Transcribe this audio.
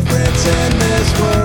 difference in this world.